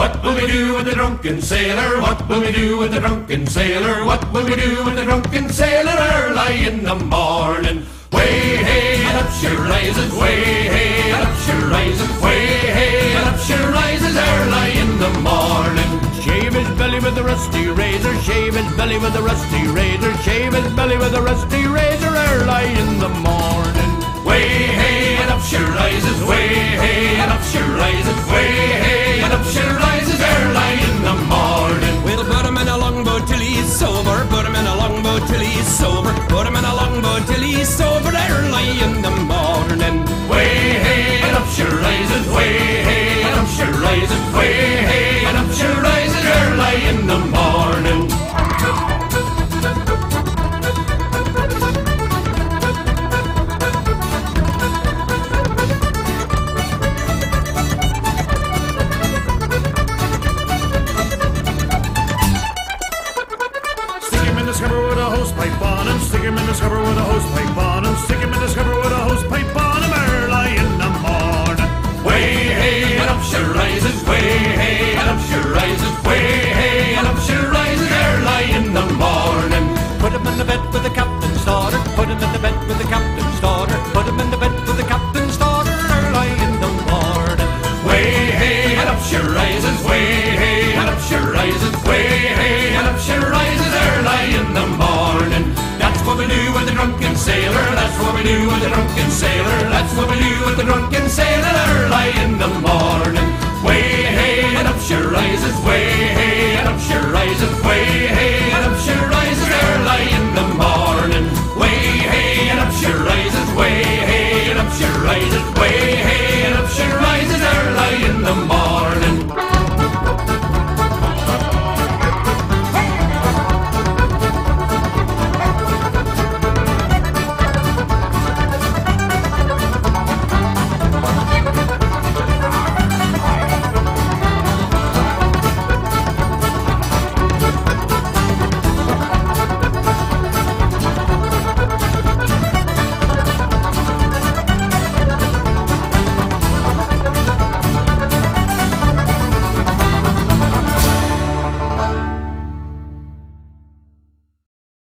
What will we do with the drunken sailor? What will we do with the drunken sailor? What will we do with the drunken sailor early in the morning? Way hey and up she rises, way hey and up she rises, way hey and up she rises early in the morning. Shave his belly with a rusty razor, shave his belly with a rusty razor, shave his belly with a rusty till he's sober, put him in a longboat till he's sober. Early in the him in the bed with the captain's daughter, put him in the bed with the captain's daughter, put him in the bed with the captain's daughter early in the morning. Way hey and up she rises, way hey and up she rises, way hey and up she rises early in the morning. That's what we do with the drunken sailor. That's what we do with the drunken sailor. That's what we do with the drunken hey and